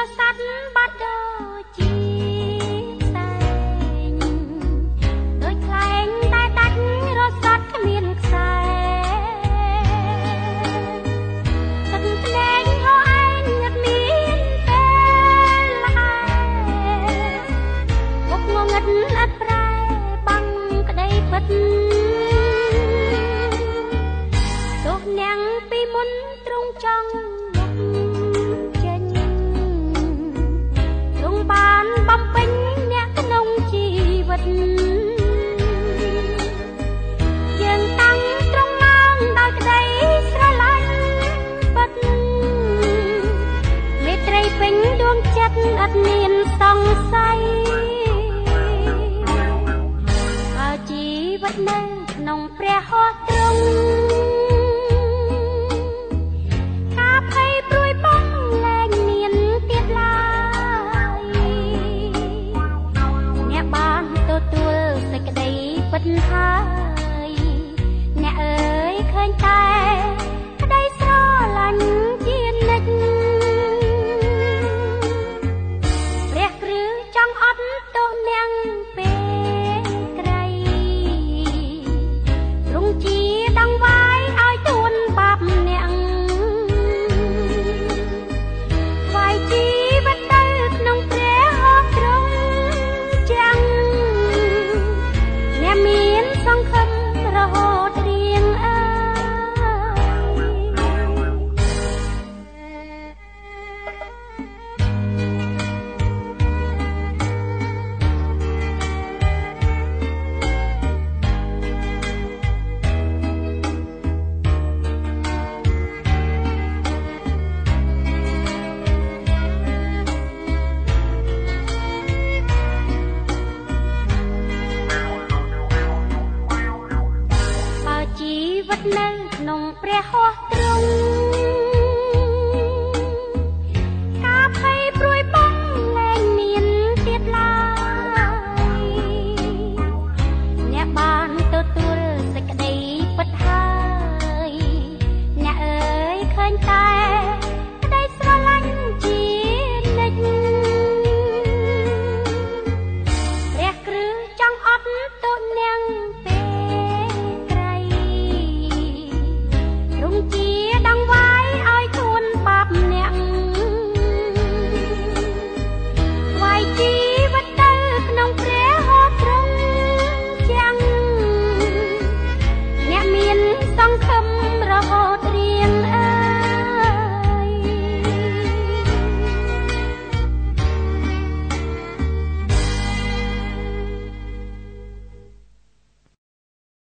វិតរសាត់បាត់ដូចជាផ្សែងដូចខ្លែងតែដាច់រសាត់គ្មានខ្សែទឹកភ្នែកហោឯងអត់មានពេលលហែមុខងងឹតអត់ប្រែបាំងក្តីពិតទោះនាងពីមុនទ្រង់ចង់ ត់មានសង្ស័យបើជីវិតនៅក្នុងព្រះហស្តទ្រង់ការភ័យព្រួយបងលែងមានទៀតឡើយអ្នកបានទទួលសេចក្តីពិតហើយអ្នកអើយឃើញតែ 花。